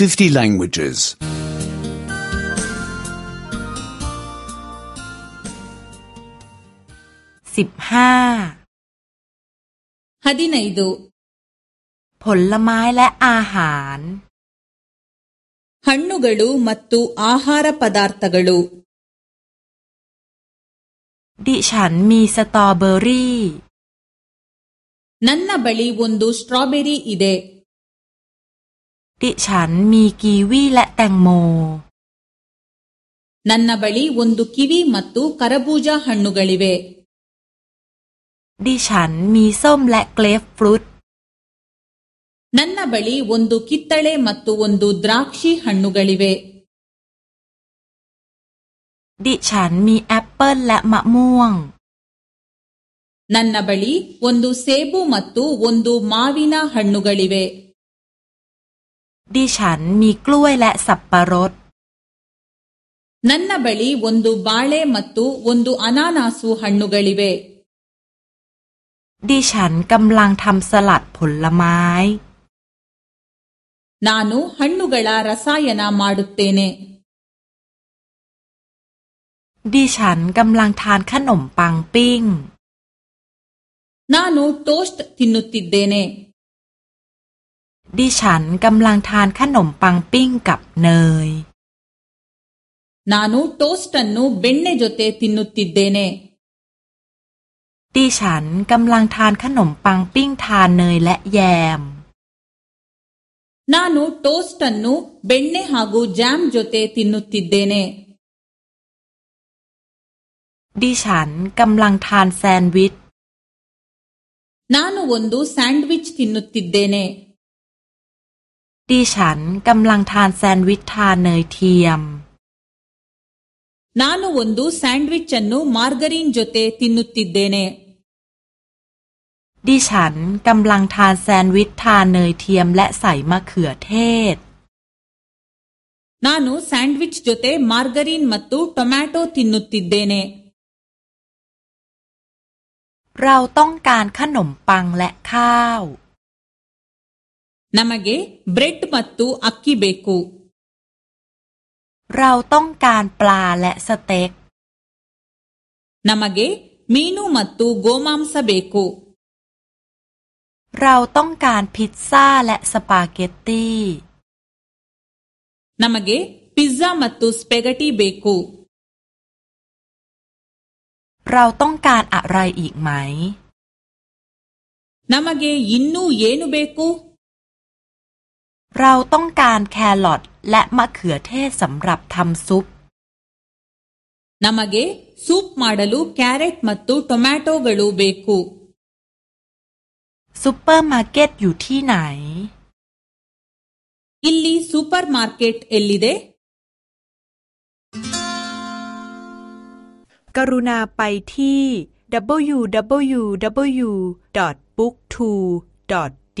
50 languages. สิบห้าฮัดิไนดูผลไม้และอาหาร ಹಣ್ಣುಗಳು ಮತ್ತು ಆಹಾರ ಪದಾರ್ಥಗಳು ดิฉันมีสตรอเบอรี่ ನನ್ನ ಬಳಿ ಒಂದು ಸ್ಟ್ರಾಬೆರಿ ಇದೆ ดิฉันมีกีวีและแตงโม ನನ್ನ ಬಳಿ ಒಂದು ಕಿವಿ ಮತ್ತು ಕರಬೂಜ ಹಣ್ಣುಗಳಿವೆ ดิฉันมีส้มและเกรฟฟรุต ನನ್ನ ಬಳಿ ಒಂದು ಕಿತ್ತಳೆ ಮತ್ತು ಒಂದು ದ್ರಾಕ್ಷಿ ಹಣ್ಣುಗಳಿವೆ ดิฉันมีแอปเปิลและมะม่วง ನನ್ನ ಬಳಿ ಒಂದು ಸೇಬು ಮತ್ತು ಒಂದು ಮಾವಿನ ಹಣ್ಣುಗಳಿವೆ ดิฉันมีกล้วยและสับปะรด นั่นน่าบลีวันดูบาเล่มัตตุวันดูอานานาสูฮันนุกัลีเบดิฉันกำลังทำสลัดผลไม้ นานูฮันนุกัลารสายนามาดุตเตเนดิฉันกำลังทานขนมปังปิ้ง นานูโตสต์ทินุติดเดเนดิฉันกำลังทานขนมปังปิ้งกับเนย นานูโตสตันนูเบนเนจเตตินุติเดเนดิฉันกำลังทานขนมปังปิ้งทานเนยและแยม นานูโตสตันนูเบนเนฮากูแจมจเตตินุติเดเนดิฉันกำลังทานแซนด์วิช นานูวันดูแซนด์วิชตินุติเดเนดิฉันกำลังทานแซนด์วิชทานเนยเทียมนานูวันดูแซนด์วิชฉันนูมาร์การีนจุเตตินุติดเดเนดิฉันกำลังทานแซนด์วิชทานเนยเทียมและใส่มะเขือเทศนานูแซนด์วิชจุเตมาร์การีนมัตตูทอมัตโตตินุติดเดเนเราต้องการขนมปังและข้าว ನಮಗೆ ಬ್ರೆಡ್ ಮತ್ತು ಅಕ್ಕಿ ಬೇಕು เราต้องการปลาและสเต็กน ಮ ಗ ೆ ಮೀನು ಮತ್ತು ಗೋಮಾಂಸ ಬೇಕು เราต้องการพิซซ่าและสปาเกตตีนามเกพิซซ่ามัตตูสเปกตีเบกุเราต้องการอะไรอีกไหมนามเกยินนูเยนูเบกุเราต้องการแครอทและมะเขือเทศสำหรับทำซุปน ಮ ಗ ೆ ಸೂಪ್ ಮ ಾ ಡ ดುลูแครอทม ಮ ต್ทอมೊ ಮ ್ตಾ ಟ ೊ ಗ ಳ ು ಬ ซูเปอร์มาร์เก็ตอยู่ที่ไหน อิลลีซูเปอร์มาร์เก็ต ಎ ಲ ลลีเดกรุณาไปที่ www.book2.de